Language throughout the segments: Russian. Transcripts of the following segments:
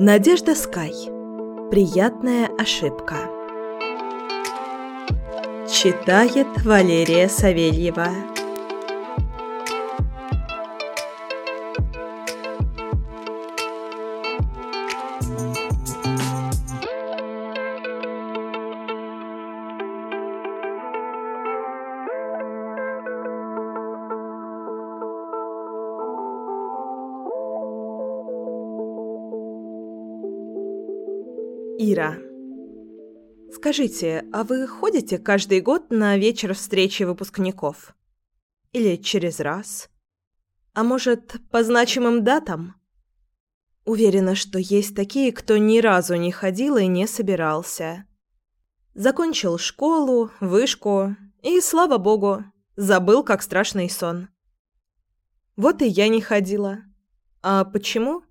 Надежда Скай. Приятная ошибка. Читает Валерия Савельева. Скажите, а вы ходите каждый год на вечер встречи выпускников? Или через раз? А может, по значимым датам? Уверена, что есть такие, кто ни разу не ходил и не собирался. Закончил школу, вышку и, слава богу, забыл, как страшный сон. Вот и я не ходила. А почему?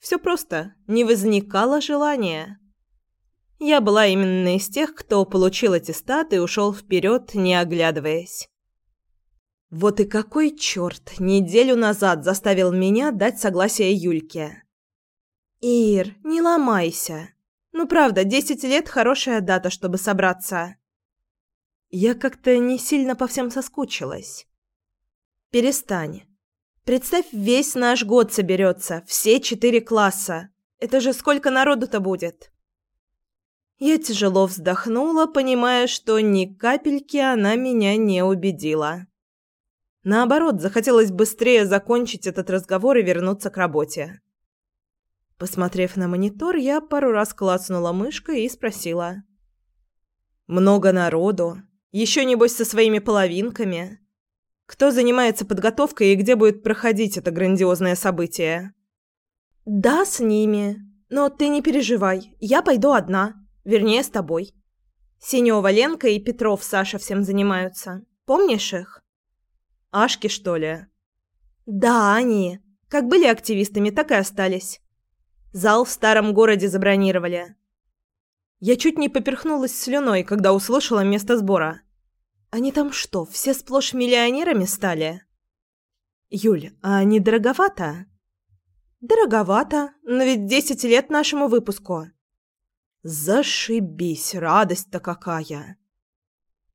Все просто, не возникало желания. Я была именно из тех, кто получил аттестат и ушел вперед, не оглядываясь. Вот и какой черт неделю назад заставил меня дать согласие Юльке. «Ир, не ломайся. Ну правда, десять лет – хорошая дата, чтобы собраться». Я как-то не сильно по всем соскучилась. «Перестань. Представь, весь наш год соберется, все четыре класса. Это же сколько народу-то будет?» Я тяжело вздохнула, понимая, что ни капельки она меня не убедила. Наоборот, захотелось быстрее закончить этот разговор и вернуться к работе. Посмотрев на монитор, я пару раз клацнула мышкой и спросила. «Много народу? Еще, небось, со своими половинками? Кто занимается подготовкой и где будет проходить это грандиозное событие?» «Да, с ними. Но ты не переживай, я пойду одна», Вернее, с тобой. Синева Ленка и Петров Саша всем занимаются. Помнишь их? Ашки, что ли? Да, они. Как были активистами, так и остались. Зал в старом городе забронировали. Я чуть не поперхнулась слюной, когда услышала место сбора. Они там что, все сплошь миллионерами стали? Юль, а не дороговато? Дороговато, но ведь десять лет нашему выпуску. Зашибись, радость-то какая!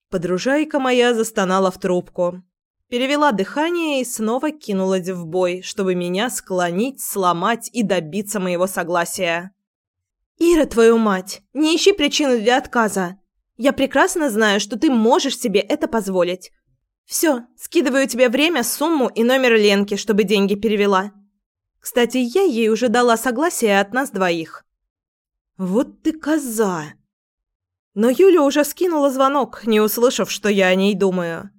Подружайка моя застонала в трубку, перевела дыхание и снова кинулась в бой, чтобы меня склонить, сломать и добиться моего согласия. «Ира, твою мать, не ищи причину для отказа. Я прекрасно знаю, что ты можешь себе это позволить. Все, скидываю тебе время, сумму и номер Ленки, чтобы деньги перевела. Кстати, я ей уже дала согласие от нас двоих. «Вот ты коза!» Но Юля уже скинула звонок, не услышав, что я о ней думаю.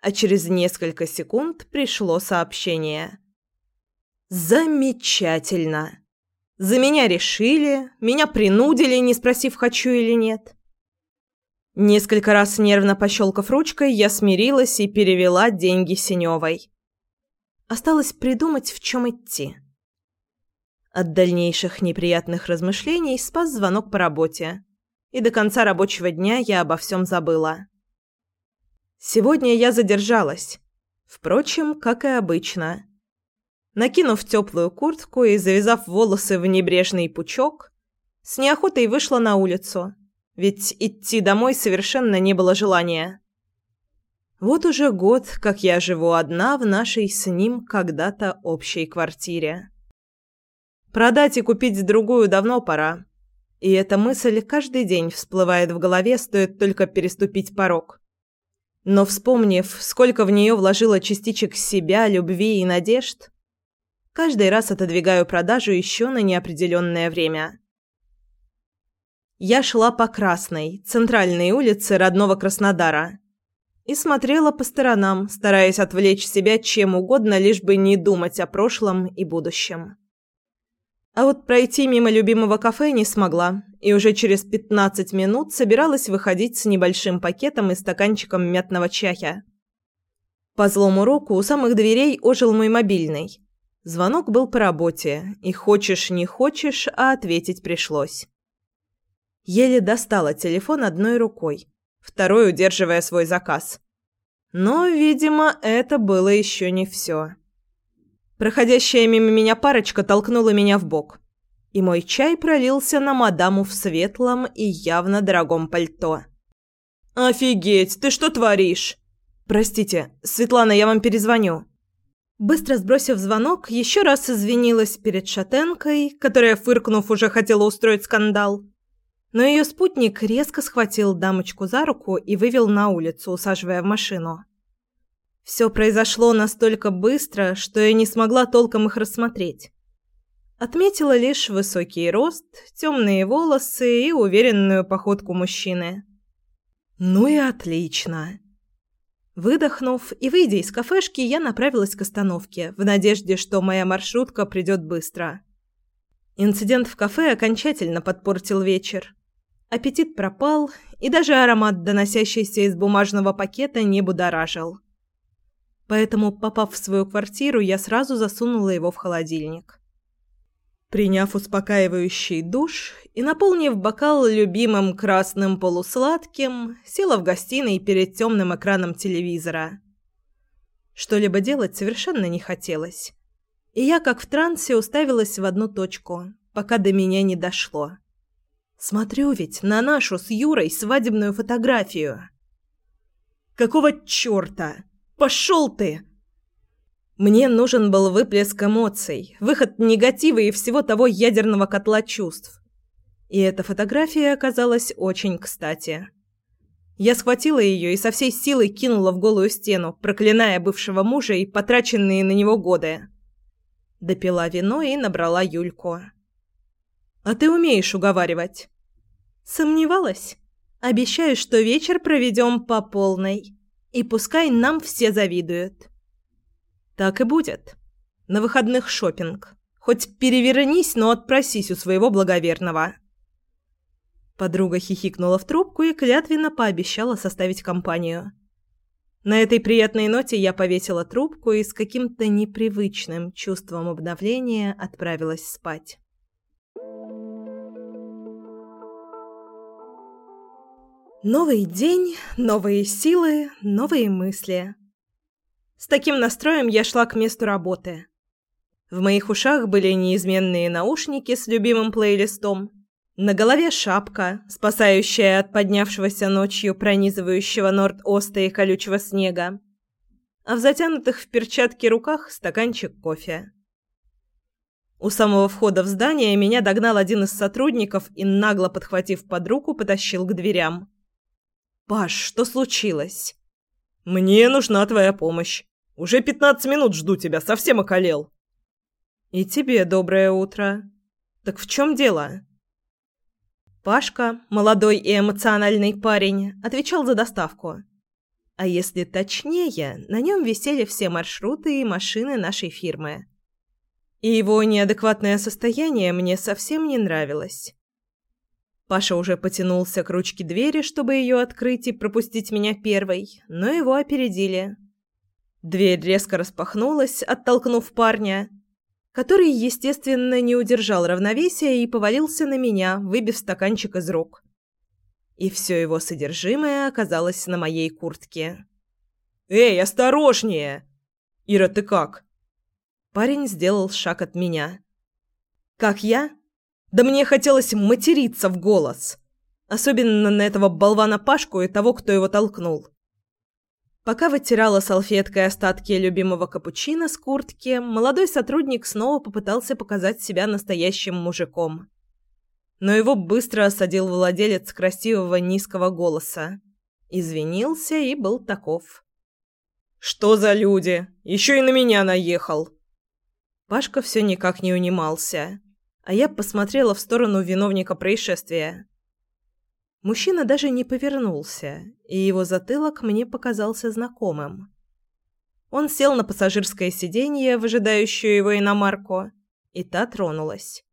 А через несколько секунд пришло сообщение. «Замечательно! За меня решили, меня принудили, не спросив, хочу или нет». Несколько раз нервно пощелкав ручкой, я смирилась и перевела деньги Синевой. Осталось придумать, в чем идти. От дальнейших неприятных размышлений спас звонок по работе. И до конца рабочего дня я обо всем забыла. Сегодня я задержалась. Впрочем, как и обычно. Накинув теплую куртку и завязав волосы в небрежный пучок, с неохотой вышла на улицу, ведь идти домой совершенно не было желания. Вот уже год, как я живу одна в нашей с ним когда-то общей квартире. Продать и купить другую давно пора. И эта мысль каждый день всплывает в голове, стоит только переступить порог. Но вспомнив, сколько в нее вложила частичек себя, любви и надежд, каждый раз отодвигаю продажу еще на неопределенное время. Я шла по Красной, центральной улице родного Краснодара, и смотрела по сторонам, стараясь отвлечь себя чем угодно, лишь бы не думать о прошлом и будущем. А вот пройти мимо любимого кафе не смогла, и уже через 15 минут собиралась выходить с небольшим пакетом и стаканчиком мятного чая. По злому року у самых дверей ожил мой мобильный. Звонок был по работе, и хочешь не хочешь, а ответить пришлось. Еле достала телефон одной рукой, второй удерживая свой заказ. Но, видимо, это было еще не все. Проходящая мимо меня парочка толкнула меня в бок. и мой чай пролился на мадаму в светлом и явно дорогом пальто. «Офигеть, ты что творишь?» «Простите, Светлана, я вам перезвоню». Быстро сбросив звонок, еще раз извинилась перед шатенкой, которая, фыркнув, уже хотела устроить скандал. Но ее спутник резко схватил дамочку за руку и вывел на улицу, усаживая в машину. Все произошло настолько быстро, что я не смогла толком их рассмотреть. Отметила лишь высокий рост, темные волосы и уверенную походку мужчины. «Ну и отлично!» Выдохнув и выйдя из кафешки, я направилась к остановке, в надежде, что моя маршрутка придет быстро. Инцидент в кафе окончательно подпортил вечер. Аппетит пропал, и даже аромат, доносящийся из бумажного пакета, не будоражил. Поэтому, попав в свою квартиру, я сразу засунула его в холодильник. Приняв успокаивающий душ и наполнив бокал любимым красным полусладким, села в гостиной перед темным экраном телевизора. Что-либо делать совершенно не хотелось. И я, как в трансе, уставилась в одну точку, пока до меня не дошло. Смотрю ведь на нашу с Юрой свадебную фотографию. «Какого чёрта? Пошёл ты!» Мне нужен был выплеск эмоций, выход негатива и всего того ядерного котла чувств. И эта фотография оказалась очень кстати. Я схватила ее и со всей силой кинула в голую стену, проклиная бывшего мужа и потраченные на него годы. Допила вино и набрала Юльку. «А ты умеешь уговаривать?» «Сомневалась. Обещаю, что вечер проведем по полной. И пускай нам все завидуют». Так и будет. На выходных шопинг. Хоть перевернись, но отпросись у своего благоверного. Подруга хихикнула в трубку и клятвенно пообещала составить компанию. На этой приятной ноте я повесила трубку и с каким-то непривычным чувством обновления отправилась спать. Новый день, новые силы, новые мысли. С таким настроем я шла к месту работы. В моих ушах были неизменные наушники с любимым плейлистом. На голове шапка, спасающая от поднявшегося ночью пронизывающего Норд-Оста и колючего снега. А в затянутых в перчатки руках стаканчик кофе. У самого входа в здание меня догнал один из сотрудников и, нагло подхватив под руку, потащил к дверям. «Паш, что случилось?» «Мне нужна твоя помощь. Уже пятнадцать минут жду тебя, совсем околел. И тебе доброе утро. Так в чем дело? Пашка, молодой и эмоциональный парень, отвечал за доставку. А если точнее, на нем висели все маршруты и машины нашей фирмы. И его неадекватное состояние мне совсем не нравилось. Паша уже потянулся к ручке двери, чтобы ее открыть и пропустить меня первой, но его опередили. Дверь резко распахнулась, оттолкнув парня, который, естественно, не удержал равновесия и повалился на меня, выбив стаканчик из рук. И все его содержимое оказалось на моей куртке. «Эй, осторожнее!» «Ира, ты как?» Парень сделал шаг от меня. «Как я?» «Да мне хотелось материться в голос!» Особенно на этого болвана Пашку и того, кто его толкнул. Пока вытирала салфеткой остатки любимого капучино с куртки, молодой сотрудник снова попытался показать себя настоящим мужиком. Но его быстро осадил владелец красивого низкого голоса. Извинился и был таков. «Что за люди? Еще и на меня наехал!» Пашка все никак не унимался, а я посмотрела в сторону виновника происшествия. Мужчина даже не повернулся, и его затылок мне показался знакомым. Он сел на пассажирское сиденье, выжидающую его иномарку, и та тронулась.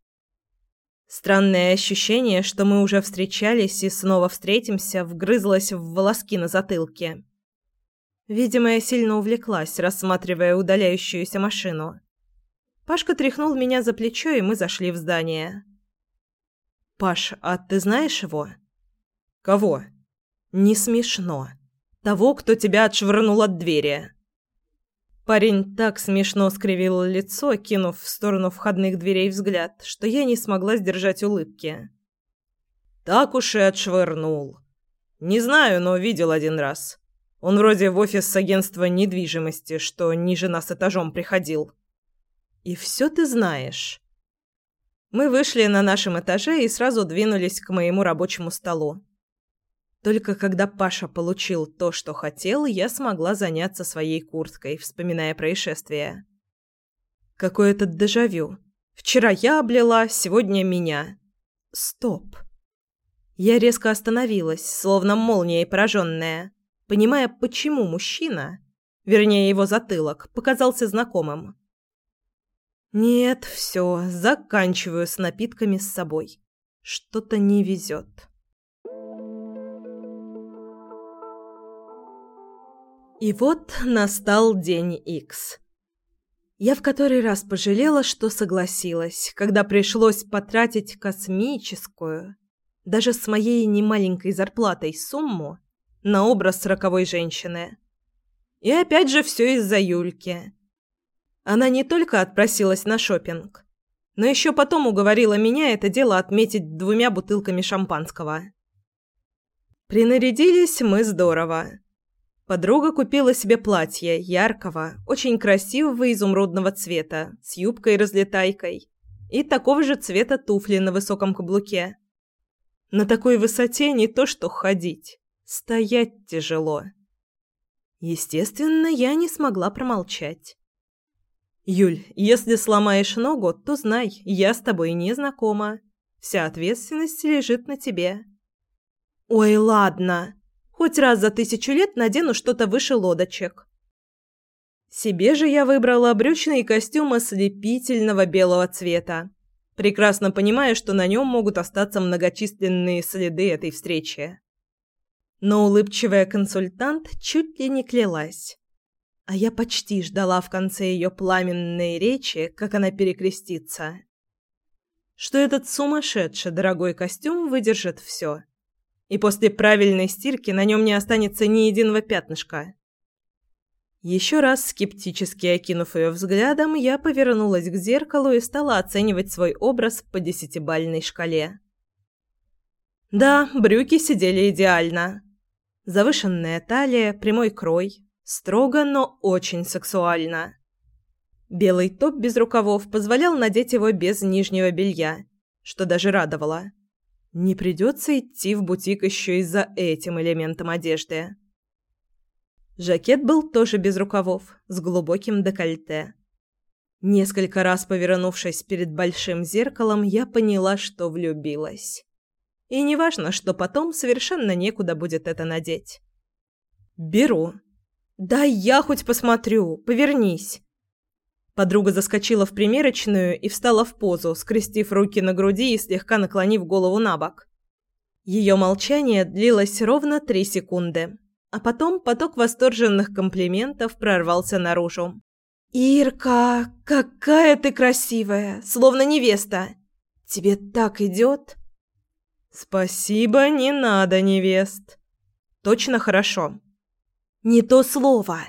Странное ощущение, что мы уже встречались и снова встретимся, вгрызлось в волоски на затылке. Видимо, я сильно увлеклась, рассматривая удаляющуюся машину. Пашка тряхнул меня за плечо, и мы зашли в здание. «Паш, а ты знаешь его?» «Кого?» «Не смешно. Того, кто тебя отшвырнул от двери». Парень так смешно скривил лицо, кинув в сторону входных дверей взгляд, что я не смогла сдержать улыбки. Так уж и отшвырнул. Не знаю, но видел один раз. Он вроде в офис агентства недвижимости, что ниже нас этажом приходил. И все ты знаешь. Мы вышли на нашем этаже и сразу двинулись к моему рабочему столу. Только когда Паша получил то, что хотел, я смогла заняться своей курткой, вспоминая происшествие. Какое-то дежавю. Вчера я облила, сегодня меня. Стоп. Я резко остановилась, словно молнией пораженная, понимая, почему мужчина, вернее его затылок, показался знакомым. Нет, все, заканчиваю с напитками с собой. Что-то не везет. И вот настал день Икс. Я в который раз пожалела, что согласилась, когда пришлось потратить космическую, даже с моей немаленькой зарплатой, сумму на образ роковой женщины. И опять же все из-за Юльки. Она не только отпросилась на шопинг, но еще потом уговорила меня это дело отметить двумя бутылками шампанского. Принарядились мы здорово. Подруга купила себе платье яркого, очень красивого изумрудного цвета с юбкой-разлетайкой и такого же цвета туфли на высоком каблуке. На такой высоте не то что ходить, стоять тяжело. Естественно, я не смогла промолчать. «Юль, если сломаешь ногу, то знай, я с тобой не знакома. Вся ответственность лежит на тебе». «Ой, ладно. Хоть раз за тысячу лет надену что-то выше лодочек». Себе же я выбрала брючный костюм ослепительного белого цвета, прекрасно понимая, что на нем могут остаться многочисленные следы этой встречи. Но улыбчивая консультант чуть ли не клялась. А я почти ждала в конце ее пламенной речи, как она перекрестится. Что этот сумасшедший дорогой костюм выдержит все. И после правильной стирки на нем не останется ни единого пятнышка. Еще раз скептически окинув ее взглядом, я повернулась к зеркалу и стала оценивать свой образ по десятибальной шкале. Да, брюки сидели идеально. Завышенная талия, прямой крой, Строго, но очень сексуально. Белый топ без рукавов позволял надеть его без нижнего белья, что даже радовало. Не придется идти в бутик еще и за этим элементом одежды. Жакет был тоже без рукавов, с глубоким декольте. Несколько раз повернувшись перед большим зеркалом, я поняла, что влюбилась. И неважно, что потом совершенно некуда будет это надеть. Беру. «Да я хоть посмотрю, повернись». Подруга заскочила в примерочную и встала в позу, скрестив руки на груди и слегка наклонив голову на бок. Ее молчание длилось ровно три секунды, а потом поток восторженных комплиментов прорвался наружу. «Ирка, какая ты красивая, словно невеста! Тебе так идет!» «Спасибо, не надо, невест. Точно хорошо. «Не то слово.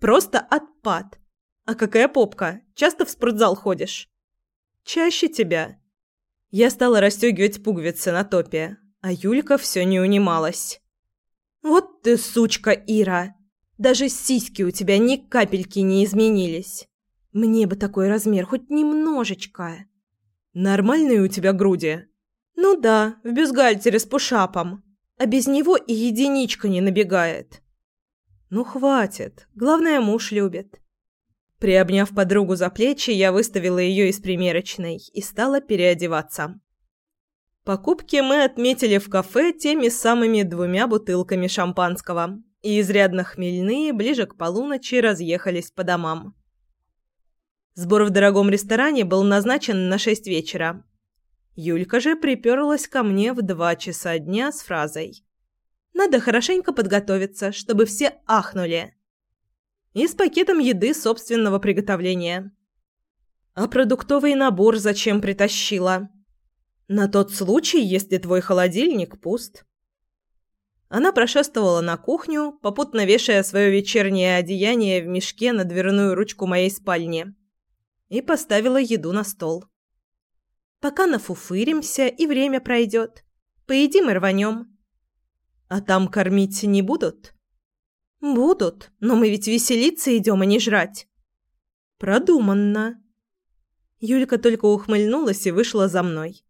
Просто отпад. А какая попка? Часто в спортзал ходишь?» «Чаще тебя». Я стала расстегивать пуговицы на топе, а Юлька все не унималась. «Вот ты сучка, Ира! Даже сиськи у тебя ни капельки не изменились. Мне бы такой размер хоть немножечко». «Нормальные у тебя груди?» «Ну да, в бюстгальтере с пушапом. А без него и единичка не набегает». «Ну, хватит. Главное, муж любит». Приобняв подругу за плечи, я выставила ее из примерочной и стала переодеваться. Покупки мы отметили в кафе теми самыми двумя бутылками шампанского, и изрядно хмельные ближе к полуночи разъехались по домам. Сбор в дорогом ресторане был назначен на шесть вечера. Юлька же приперлась ко мне в два часа дня с фразой надо хорошенько подготовиться, чтобы все ахнули. И с пакетом еды собственного приготовления. А продуктовый набор зачем притащила? На тот случай, если твой холодильник пуст. Она прошествовала на кухню, попутно вешая свое вечернее одеяние в мешке на дверную ручку моей спальни, и поставила еду на стол. «Пока нафуфыримся, и время пройдет. Поедим и рванем». «А там кормить не будут?» «Будут, но мы ведь веселиться идем, а не жрать». «Продуманно». Юлька только ухмыльнулась и вышла за мной.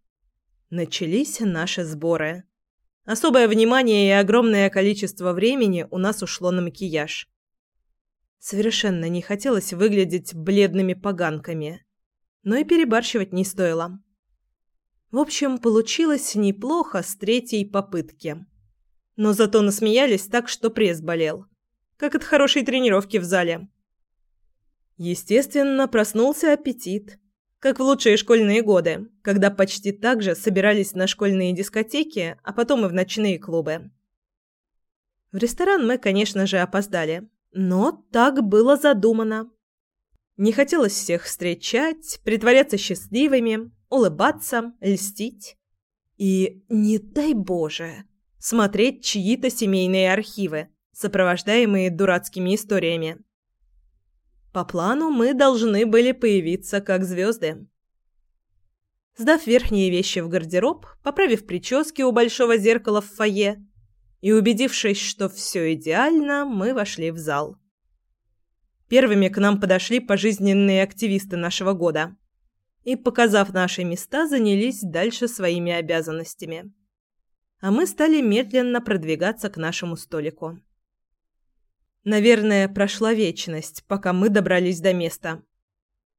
Начались наши сборы. Особое внимание и огромное количество времени у нас ушло на макияж. Совершенно не хотелось выглядеть бледными поганками, но и перебарщивать не стоило. В общем, получилось неплохо с третьей попытки. Но зато насмеялись так, что пресс болел. Как от хорошей тренировки в зале. Естественно, проснулся аппетит как в лучшие школьные годы, когда почти так же собирались на школьные дискотеки, а потом и в ночные клубы. В ресторан мы, конечно же, опоздали, но так было задумано. Не хотелось всех встречать, притворяться счастливыми, улыбаться, льстить. И, не дай Боже, смотреть чьи-то семейные архивы, сопровождаемые дурацкими историями. По плану мы должны были появиться как звезды. Сдав верхние вещи в гардероб, поправив прически у большого зеркала в фойе и убедившись, что все идеально, мы вошли в зал. Первыми к нам подошли пожизненные активисты нашего года и, показав наши места, занялись дальше своими обязанностями. А мы стали медленно продвигаться к нашему столику. Наверное, прошла вечность, пока мы добрались до места.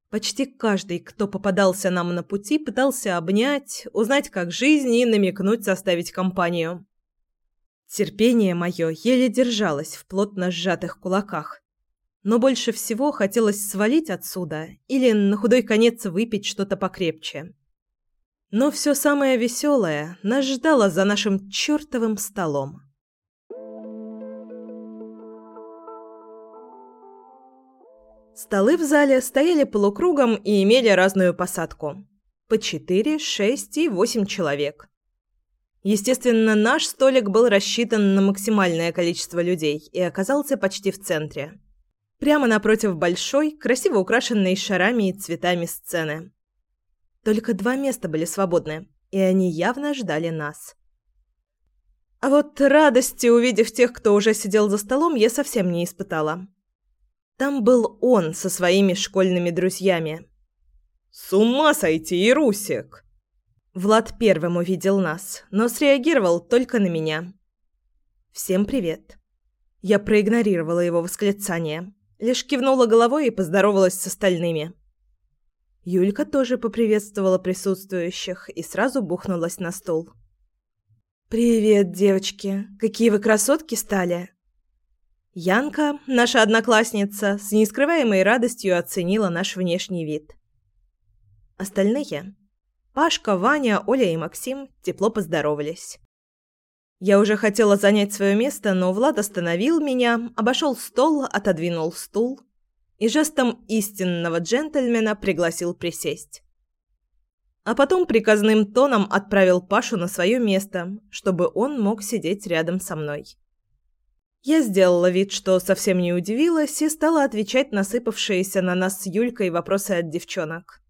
Почти каждый, кто попадался нам на пути, пытался обнять, узнать, как жизнь и намекнуть составить компанию. Терпение мое еле держалось в плотно сжатых кулаках. Но больше всего хотелось свалить отсюда или на худой конец выпить что-то покрепче. Но все самое веселое нас ждало за нашим чертовым столом. Столы в зале стояли полукругом и имели разную посадку. По четыре, шесть и восемь человек. Естественно, наш столик был рассчитан на максимальное количество людей и оказался почти в центре. Прямо напротив большой, красиво украшенной шарами и цветами сцены. Только два места были свободны, и они явно ждали нас. А вот радости, увидев тех, кто уже сидел за столом, я совсем не испытала. Там был он со своими школьными друзьями. «С ума сойти, Ирусик!» Влад первым увидел нас, но среагировал только на меня. «Всем привет». Я проигнорировала его восклицание, лишь кивнула головой и поздоровалась с остальными. Юлька тоже поприветствовала присутствующих и сразу бухнулась на стул. «Привет, девочки! Какие вы красотки стали!» Янка, наша одноклассница, с нескрываемой радостью оценила наш внешний вид. Остальные – Пашка, Ваня, Оля и Максим – тепло поздоровались. Я уже хотела занять свое место, но Влад остановил меня, обошел стол, отодвинул стул и жестом истинного джентльмена пригласил присесть. А потом приказным тоном отправил Пашу на свое место, чтобы он мог сидеть рядом со мной. Я сделала вид, что совсем не удивилась, и стала отвечать на сыпавшиеся на нас с Юлькой вопросы от девчонок.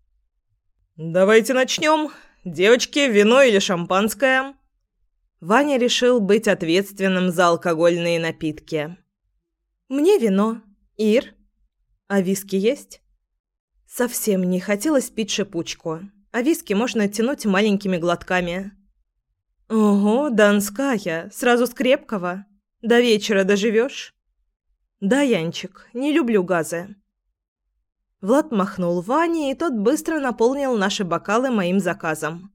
«Давайте начнем. Девочки, вино или шампанское?» Ваня решил быть ответственным за алкогольные напитки. «Мне вино. Ир? А виски есть?» Совсем не хотелось пить шипучку, а виски можно тянуть маленькими глотками. «Ого, донская, сразу с крепкого». До вечера доживешь? Да, Янчик, не люблю газы. Влад махнул Ване, и тот быстро наполнил наши бокалы моим заказом.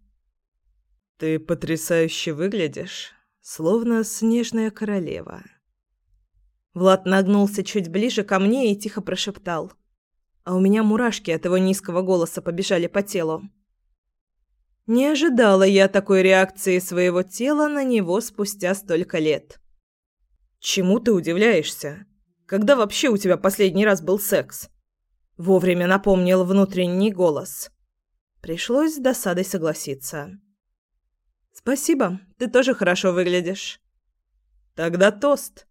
Ты потрясающе выглядишь, словно снежная королева. Влад нагнулся чуть ближе ко мне и тихо прошептал. А у меня мурашки от его низкого голоса побежали по телу. Не ожидала я такой реакции своего тела на него спустя столько лет. «Чему ты удивляешься? Когда вообще у тебя последний раз был секс?» Вовремя напомнил внутренний голос. Пришлось с досадой согласиться. «Спасибо, ты тоже хорошо выглядишь». Тогда тост.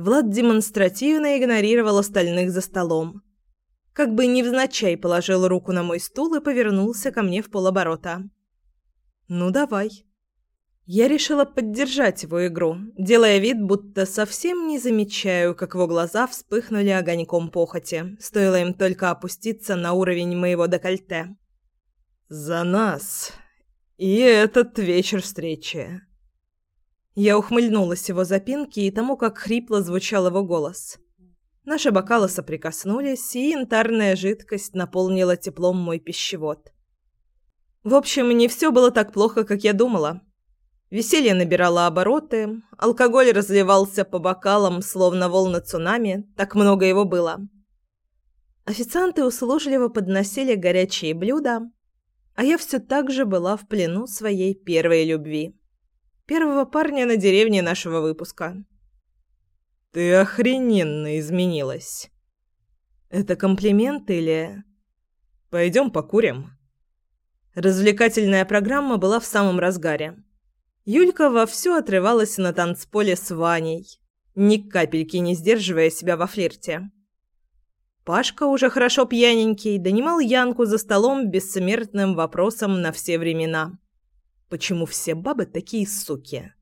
Влад демонстративно игнорировал остальных за столом. Как бы невзначай положил руку на мой стул и повернулся ко мне в полоборота. «Ну, давай». Я решила поддержать его игру, делая вид, будто совсем не замечаю, как его глаза вспыхнули огоньком похоти, стоило им только опуститься на уровень моего декольте. «За нас! И этот вечер встречи!» Я ухмыльнулась его запинки и тому, как хрипло звучал его голос. Наши бокалы соприкоснулись, и янтарная жидкость наполнила теплом мой пищевод. В общем, не все было так плохо, как я думала. Веселье набирало обороты, алкоголь разливался по бокалам, словно волны цунами, так много его было. Официанты услужливо подносили горячие блюда, а я все так же была в плену своей первой любви. Первого парня на деревне нашего выпуска. «Ты охрененно изменилась». «Это комплимент или...» «Пойдем покурим». Развлекательная программа была в самом разгаре. Юлька вовсю отрывалась на танцполе с Ваней, ни капельки не сдерживая себя во флирте. Пашка, уже хорошо пьяненький, донимал Янку за столом бессмертным вопросом на все времена. Почему все бабы такие суки?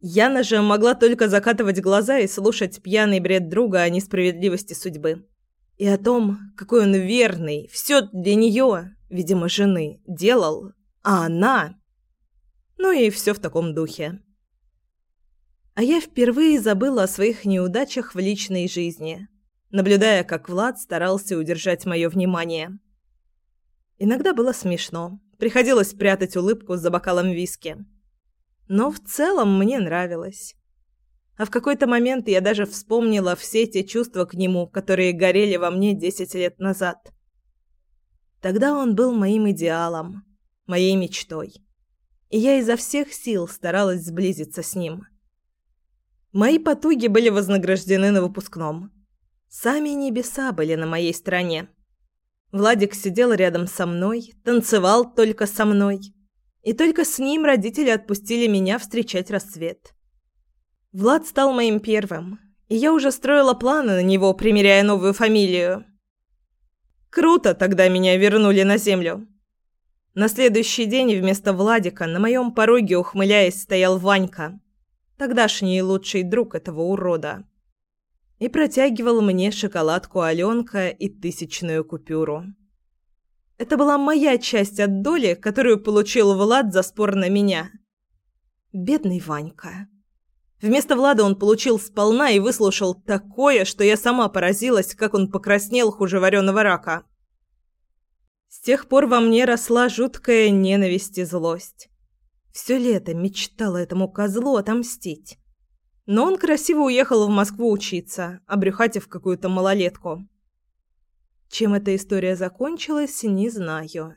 Яна же могла только закатывать глаза и слушать пьяный бред друга о несправедливости судьбы. И о том, какой он верный, все для нее, видимо, жены, делал, а она... Ну и все в таком духе. А я впервые забыла о своих неудачах в личной жизни, наблюдая, как Влад старался удержать мое внимание. Иногда было смешно. Приходилось прятать улыбку за бокалом виски. Но в целом мне нравилось. А в какой-то момент я даже вспомнила все те чувства к нему, которые горели во мне десять лет назад. Тогда он был моим идеалом, моей мечтой и я изо всех сил старалась сблизиться с ним. Мои потуги были вознаграждены на выпускном. Сами небеса были на моей стороне. Владик сидел рядом со мной, танцевал только со мной. И только с ним родители отпустили меня встречать рассвет. Влад стал моим первым, и я уже строила планы на него, примеряя новую фамилию. Круто тогда меня вернули на землю. На следующий день вместо Владика на моем пороге, ухмыляясь, стоял Ванька, тогдашний лучший друг этого урода, и протягивал мне шоколадку Аленка и тысячную купюру. Это была моя часть от доли, которую получил Влад за спор на меня. Бедный Ванька. Вместо Влада он получил сполна и выслушал такое, что я сама поразилась, как он покраснел хуже вареного рака. С тех пор во мне росла жуткая ненависть и злость. Все лето мечтала этому козлу отомстить. Но он красиво уехал в Москву учиться, обрюхатив какую-то малолетку. Чем эта история закончилась, не знаю.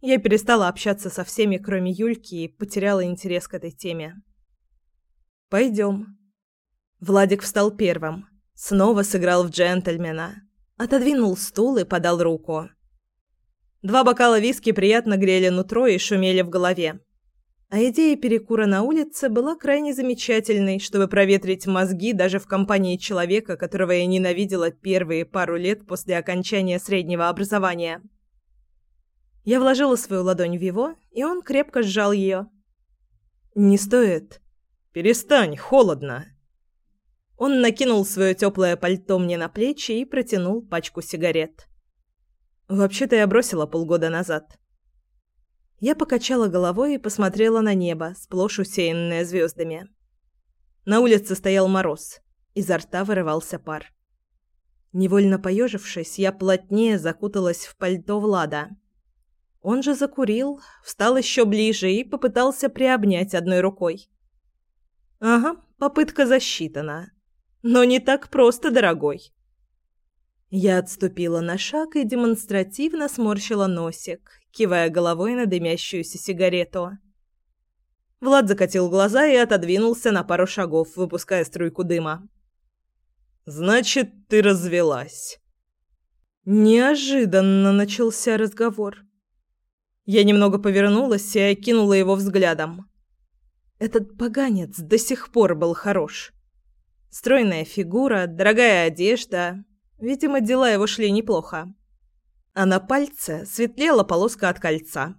Я перестала общаться со всеми, кроме Юльки, и потеряла интерес к этой теме. «Пойдем». Владик встал первым. Снова сыграл в джентльмена. Отодвинул стул и подал руку. Два бокала виски приятно грели нутро и шумели в голове. А идея перекура на улице была крайне замечательной, чтобы проветрить мозги даже в компании человека, которого я ненавидела первые пару лет после окончания среднего образования. Я вложила свою ладонь в его, и он крепко сжал ее. «Не стоит. Перестань, холодно». Он накинул свое теплое пальто мне на плечи и протянул пачку сигарет. Вообще-то я бросила полгода назад. Я покачала головой и посмотрела на небо, сплошь усеянное звездами. На улице стоял мороз, изо рта вырывался пар. Невольно поежившись, я плотнее закуталась в пальто Влада. Он же закурил, встал еще ближе и попытался приобнять одной рукой. «Ага, попытка засчитана. Но не так просто, дорогой. Я отступила на шаг и демонстративно сморщила носик, кивая головой на дымящуюся сигарету. Влад закатил глаза и отодвинулся на пару шагов, выпуская струйку дыма. «Значит, ты развелась». Неожиданно начался разговор. Я немного повернулась и окинула его взглядом. Этот поганец до сих пор был хорош. Стройная фигура, дорогая одежда. Видимо, дела его шли неплохо. А на пальце светлела полоска от кольца.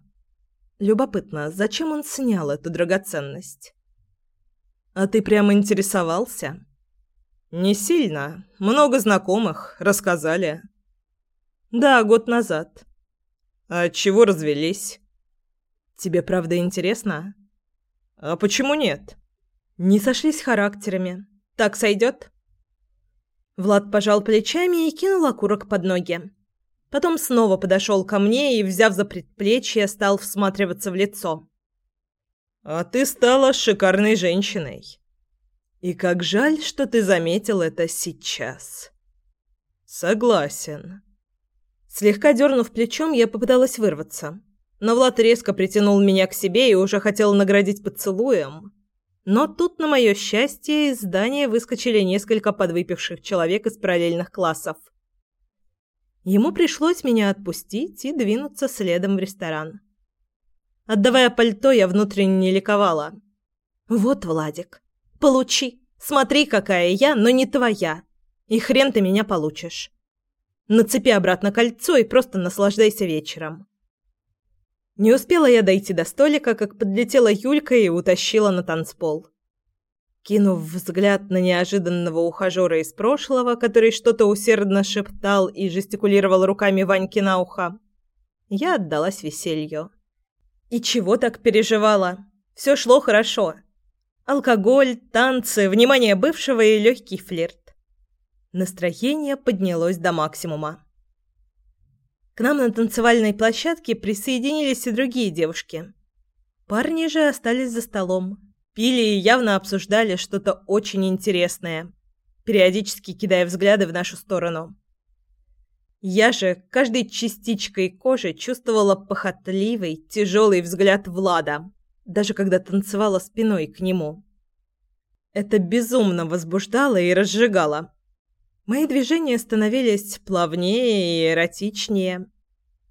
Любопытно, зачем он снял эту драгоценность? «А ты прямо интересовался?» «Не сильно. Много знакомых. Рассказали». «Да, год назад». «А чего развелись?» «Тебе правда интересно?» «А почему нет?» «Не сошлись характерами. Так сойдет?» Влад пожал плечами и кинул окурок под ноги. Потом снова подошел ко мне и, взяв за предплечье, стал всматриваться в лицо. «А ты стала шикарной женщиной. И как жаль, что ты заметил это сейчас». «Согласен». Слегка дернув плечом, я попыталась вырваться. Но Влад резко притянул меня к себе и уже хотел наградить поцелуем. Но тут, на мое счастье, из здания выскочили несколько подвыпивших человек из параллельных классов. Ему пришлось меня отпустить и двинуться следом в ресторан. Отдавая пальто, я внутренне ликовала. «Вот, Владик, получи. Смотри, какая я, но не твоя. И хрен ты меня получишь. Нацепи обратно кольцо и просто наслаждайся вечером». Не успела я дойти до столика, как подлетела Юлька и утащила на танцпол. Кинув взгляд на неожиданного ухажера из прошлого, который что-то усердно шептал и жестикулировал руками Ваньки на ухо, я отдалась веселью. И чего так переживала? Все шло хорошо. Алкоголь, танцы, внимание бывшего и легкий флирт. Настроение поднялось до максимума. К нам на танцевальной площадке присоединились и другие девушки. Парни же остались за столом, Пили и явно обсуждали что-то очень интересное, периодически кидая взгляды в нашу сторону. Я же каждой частичкой кожи чувствовала похотливый, тяжелый взгляд Влада, даже когда танцевала спиной к нему. Это безумно возбуждало и разжигало. Мои движения становились плавнее и эротичнее.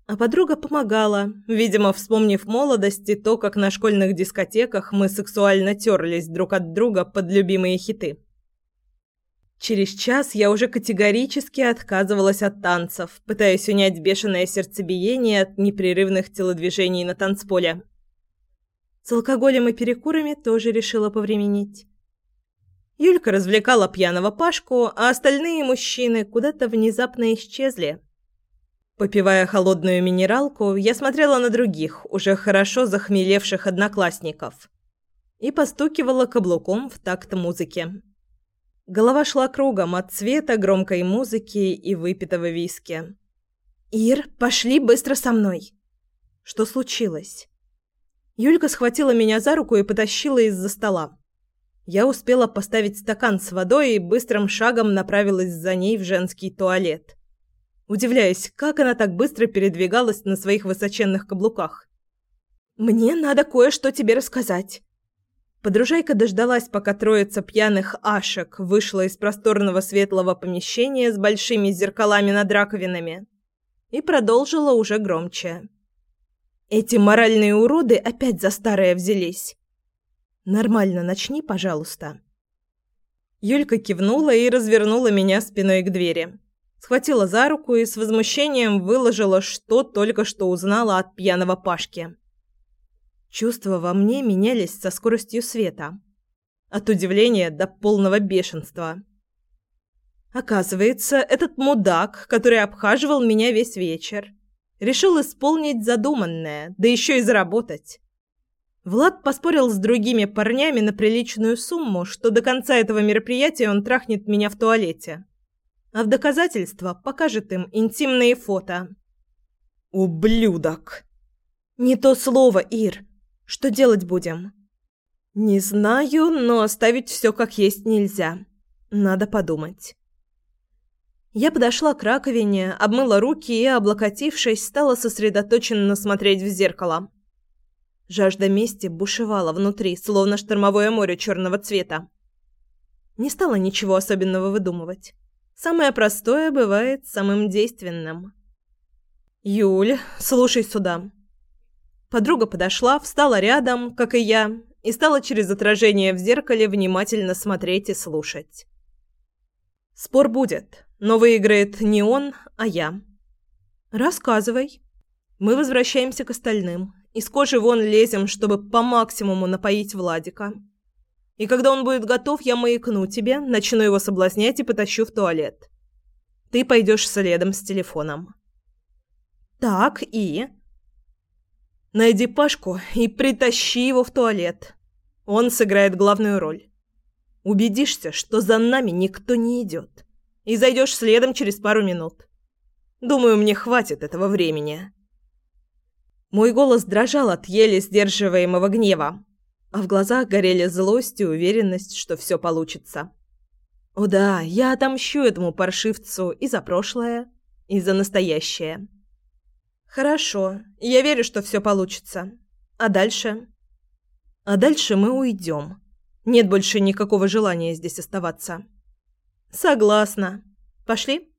А подруга помогала, видимо, вспомнив молодость и то, как на школьных дискотеках мы сексуально терлись друг от друга под любимые хиты. Через час я уже категорически отказывалась от танцев, пытаясь унять бешеное сердцебиение от непрерывных телодвижений на танцполе. С алкоголем и перекурами тоже решила повременить. Юлька развлекала пьяного Пашку, а остальные мужчины куда-то внезапно исчезли. Попивая холодную минералку, я смотрела на других, уже хорошо захмелевших одноклассников, и постукивала каблуком в такт музыки. Голова шла кругом от цвета громкой музыки и выпитого виски. «Ир, пошли быстро со мной!» «Что случилось?» Юлька схватила меня за руку и потащила из-за стола. Я успела поставить стакан с водой и быстрым шагом направилась за ней в женский туалет удивляясь, как она так быстро передвигалась на своих высоченных каблуках. «Мне надо кое-что тебе рассказать». Подружайка дождалась, пока троица пьяных ашек вышла из просторного светлого помещения с большими зеркалами над раковинами и продолжила уже громче. «Эти моральные уроды опять за старое взялись. Нормально начни, пожалуйста». Юлька кивнула и развернула меня спиной к двери схватила за руку и с возмущением выложила, что только что узнала от пьяного Пашки. Чувства во мне менялись со скоростью света. От удивления до полного бешенства. Оказывается, этот мудак, который обхаживал меня весь вечер, решил исполнить задуманное, да еще и заработать. Влад поспорил с другими парнями на приличную сумму, что до конца этого мероприятия он трахнет меня в туалете а в доказательство покажет им интимные фото. «Ублюдок!» «Не то слово, Ир. Что делать будем?» «Не знаю, но оставить все как есть нельзя. Надо подумать». Я подошла к раковине, обмыла руки и, облокотившись, стала сосредоточенно смотреть в зеркало. Жажда мести бушевала внутри, словно штормовое море черного цвета. Не стала ничего особенного выдумывать. Самое простое бывает самым действенным. «Юль, слушай сюда». Подруга подошла, встала рядом, как и я, и стала через отражение в зеркале внимательно смотреть и слушать. Спор будет, но выиграет не он, а я. Рассказывай. Мы возвращаемся к остальным. Из кожи вон лезем, чтобы по максимуму напоить Владика. И когда он будет готов, я маякну тебе, начну его соблазнять и потащу в туалет. Ты пойдешь следом с телефоном. Так, и... Найди Пашку и притащи его в туалет. Он сыграет главную роль. Убедишься, что за нами никто не идет. И зайдешь следом через пару минут. Думаю, мне хватит этого времени. Мой голос дрожал от еле сдерживаемого гнева, а в глазах горели злость и уверенность, что все получится. О да, я отомщу этому паршивцу и за прошлое, и за настоящее. Хорошо, я верю, что все получится. А дальше? А дальше мы уйдем. Нет больше никакого желания здесь оставаться. Согласна. Пошли?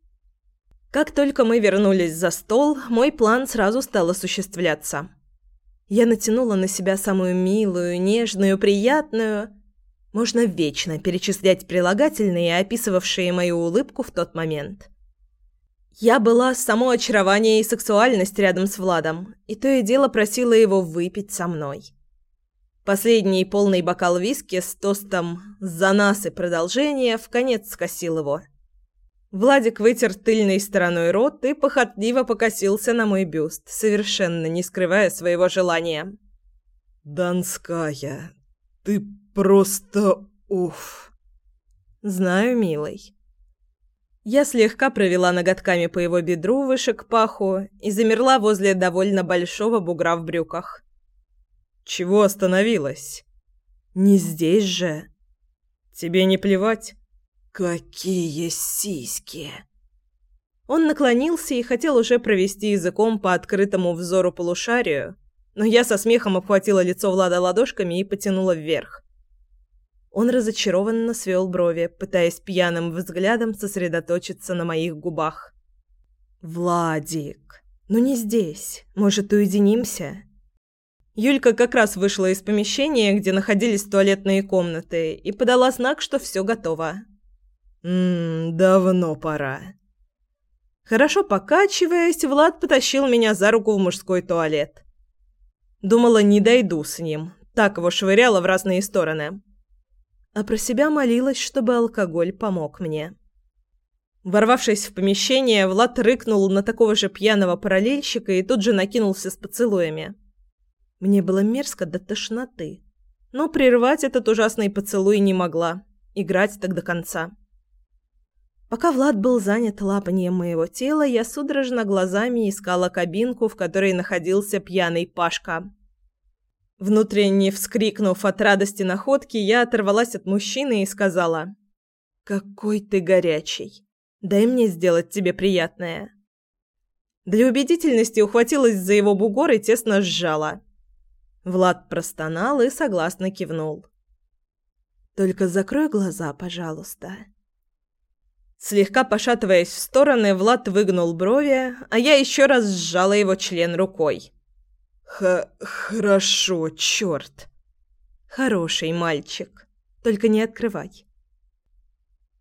Как только мы вернулись за стол, мой план сразу стал осуществляться. Я натянула на себя самую милую, нежную, приятную... Можно вечно перечислять прилагательные, описывавшие мою улыбку в тот момент. Я была само очарование и сексуальность рядом с Владом, и то и дело просила его выпить со мной. Последний полный бокал виски с тостом «За нас и продолжение» в конец скосил его. Владик вытер тыльной стороной рот и похотливо покосился на мой бюст, совершенно не скрывая своего желания. «Донская, ты просто уф!» «Знаю, милый». Я слегка провела ноготками по его бедру выше к паху и замерла возле довольно большого бугра в брюках. «Чего остановилась?» «Не здесь же». «Тебе не плевать?» «Какие сиськи!» Он наклонился и хотел уже провести языком по открытому взору полушарию, но я со смехом обхватила лицо Влада ладошками и потянула вверх. Он разочарованно свел брови, пытаясь пьяным взглядом сосредоточиться на моих губах. «Владик, ну не здесь. Может, уединимся?» Юлька как раз вышла из помещения, где находились туалетные комнаты, и подала знак, что все готово. «Ммм, давно пора». Хорошо покачиваясь, Влад потащил меня за руку в мужской туалет. Думала, не дойду с ним. Так его швыряло в разные стороны а про себя молилась, чтобы алкоголь помог мне. Ворвавшись в помещение, Влад рыкнул на такого же пьяного параллельщика и тут же накинулся с поцелуями. Мне было мерзко до тошноты, но прервать этот ужасный поцелуй не могла, играть так до конца. Пока Влад был занят лапанием моего тела, я судорожно глазами искала кабинку, в которой находился пьяный Пашка. Внутренне вскрикнув от радости находки, я оторвалась от мужчины и сказала: "Какой ты горячий. Дай мне сделать тебе приятное". Для убедительности ухватилась за его бугор и тесно сжала. Влад простонал и согласно кивнул. Только закрой глаза, пожалуйста. Слегка пошатываясь в стороны, Влад выгнул брови, а я еще раз сжала его член рукой. Х хорошо, черт. Хороший мальчик. Только не открывай.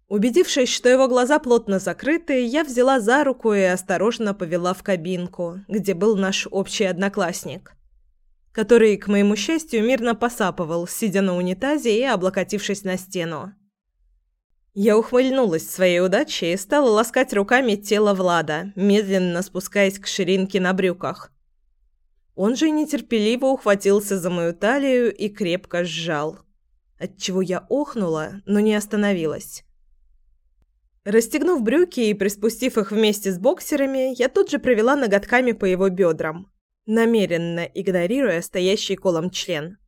Убедившись, что его глаза плотно закрыты, я взяла за руку и осторожно повела в кабинку, где был наш общий одноклассник, который, к моему счастью, мирно посапывал, сидя на унитазе и облокотившись на стену. Я ухмыльнулась своей удачей и стала ласкать руками тело Влада, медленно спускаясь к ширинке на брюках. Он же нетерпеливо ухватился за мою талию и крепко сжал, отчего я охнула, но не остановилась. Расстегнув брюки и приспустив их вместе с боксерами, я тут же провела ноготками по его бедрам, намеренно игнорируя стоящий колом член.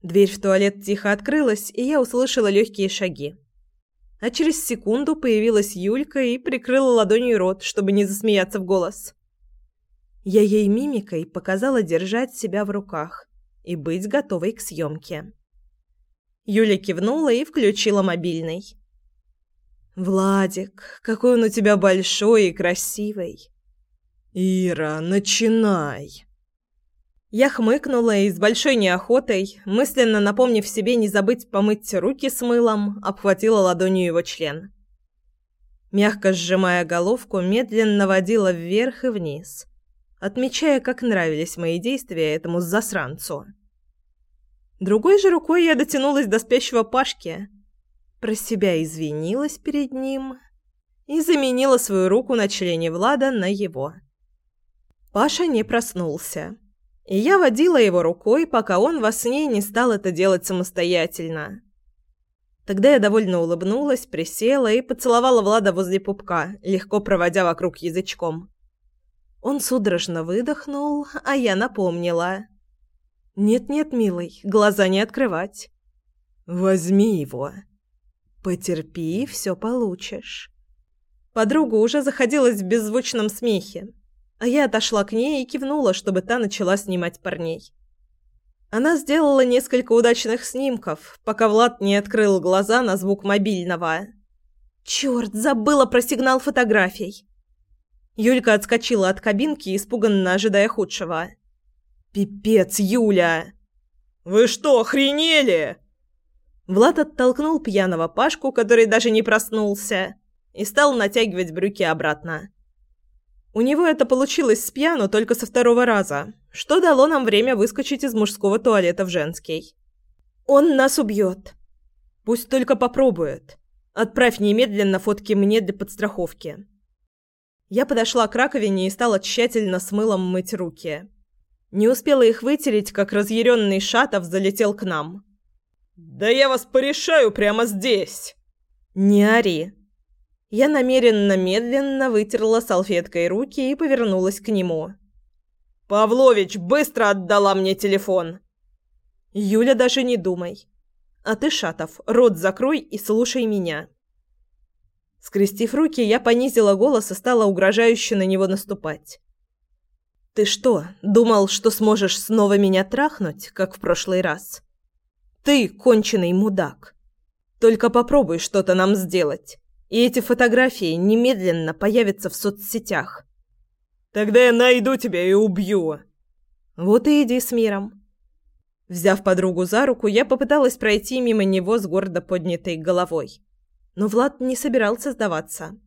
Дверь в туалет тихо открылась, и я услышала легкие шаги. А через секунду появилась Юлька и прикрыла ладонью рот, чтобы не засмеяться в голос. Я ей мимикой показала держать себя в руках и быть готовой к съемке. Юля кивнула и включила мобильный. «Владик, какой он у тебя большой и красивый!» «Ира, начинай!» Я хмыкнула и с большой неохотой, мысленно напомнив себе не забыть помыть руки с мылом, обхватила ладонью его член. Мягко сжимая головку, медленно водила вверх и вниз, отмечая, как нравились мои действия этому засранцу. Другой же рукой я дотянулась до спящего Пашки, про себя извинилась перед ним и заменила свою руку на члене Влада на его. Паша не проснулся, и я водила его рукой, пока он во сне не стал это делать самостоятельно. Тогда я довольно улыбнулась, присела и поцеловала Влада возле пупка, легко проводя вокруг язычком. Он судорожно выдохнул, а я напомнила. «Нет-нет, милый, глаза не открывать. Возьми его. Потерпи, все получишь». Подруга уже заходилась в беззвучном смехе, а я отошла к ней и кивнула, чтобы та начала снимать парней. Она сделала несколько удачных снимков, пока Влад не открыл глаза на звук мобильного. «Чёрт, забыла про сигнал фотографий!» Юлька отскочила от кабинки, испуганно ожидая худшего. «Пипец, Юля!» «Вы что, охренели?» Влад оттолкнул пьяного Пашку, который даже не проснулся, и стал натягивать брюки обратно. У него это получилось с пьяну только со второго раза, что дало нам время выскочить из мужского туалета в женский. «Он нас убьет!» «Пусть только попробует. Отправь немедленно фотки мне для подстраховки». Я подошла к раковине и стала тщательно с мылом мыть руки. Не успела их вытереть, как разъяренный Шатов залетел к нам. «Да я вас порешаю прямо здесь!» «Не ори!» Я намеренно медленно вытерла салфеткой руки и повернулась к нему. «Павлович быстро отдала мне телефон!» «Юля, даже не думай. А ты, Шатов, рот закрой и слушай меня!» Скрестив руки, я понизила голос и стала угрожающе на него наступать. «Ты что, думал, что сможешь снова меня трахнуть, как в прошлый раз? Ты конченый мудак. Только попробуй что-то нам сделать, и эти фотографии немедленно появятся в соцсетях». «Тогда я найду тебя и убью!» «Вот и иди с миром». Взяв подругу за руку, я попыталась пройти мимо него с гордо поднятой головой. Но Влад не собирался сдаваться.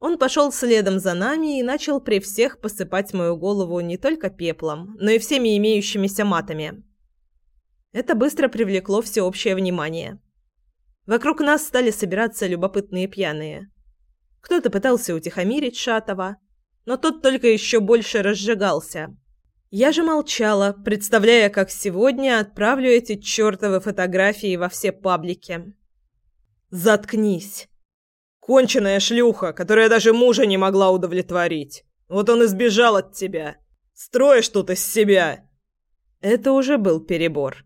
Он пошел следом за нами и начал при всех посыпать мою голову не только пеплом, но и всеми имеющимися матами. Это быстро привлекло всеобщее внимание. Вокруг нас стали собираться любопытные пьяные. Кто-то пытался утихомирить Шатова, но тот только еще больше разжигался. Я же молчала, представляя, как сегодня отправлю эти чертовы фотографии во все паблики. «Заткнись!» «Конченая шлюха, которая даже мужа не могла удовлетворить. Вот он и сбежал от тебя. Строишь тут из себя!» Это уже был перебор.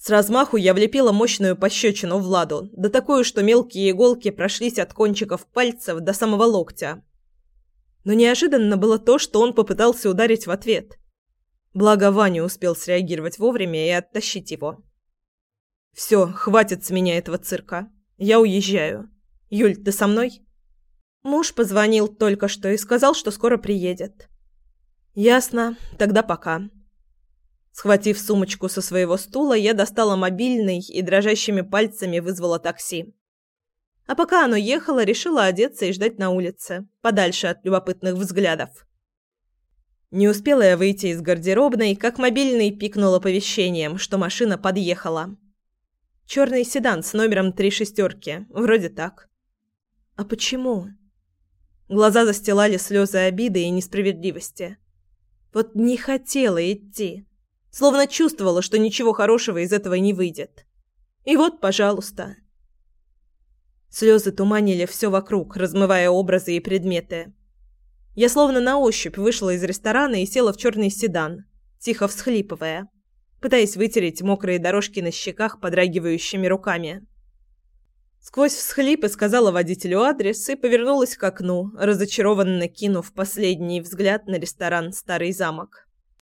С размаху я влепила мощную пощечину Владу, да такую, что мелкие иголки прошлись от кончиков пальцев до самого локтя. Но неожиданно было то, что он попытался ударить в ответ. Благо Ваня успел среагировать вовремя и оттащить его. «Все, хватит с меня этого цирка. Я уезжаю. Юль, ты со мной? Муж позвонил только что и сказал, что скоро приедет. Ясно. Тогда пока. Схватив сумочку со своего стула, я достала мобильный и дрожащими пальцами вызвала такси. А пока оно ехало, решила одеться и ждать на улице, подальше от любопытных взглядов. Не успела я выйти из гардеробной, как мобильный пикнул оповещением, что машина подъехала. Черный седан с номером три шестерки. Вроде так. А почему? Глаза застилали слезы обиды и несправедливости. Вот не хотела идти. Словно чувствовала, что ничего хорошего из этого не выйдет. И вот, пожалуйста. Слезы туманили все вокруг, размывая образы и предметы. Я словно на ощупь вышла из ресторана и села в черный седан, тихо всхлипывая пытаясь вытереть мокрые дорожки на щеках подрагивающими руками. Сквозь всхлипы сказала водителю адрес и повернулась к окну, разочарованно кинув последний взгляд на ресторан «Старый замок».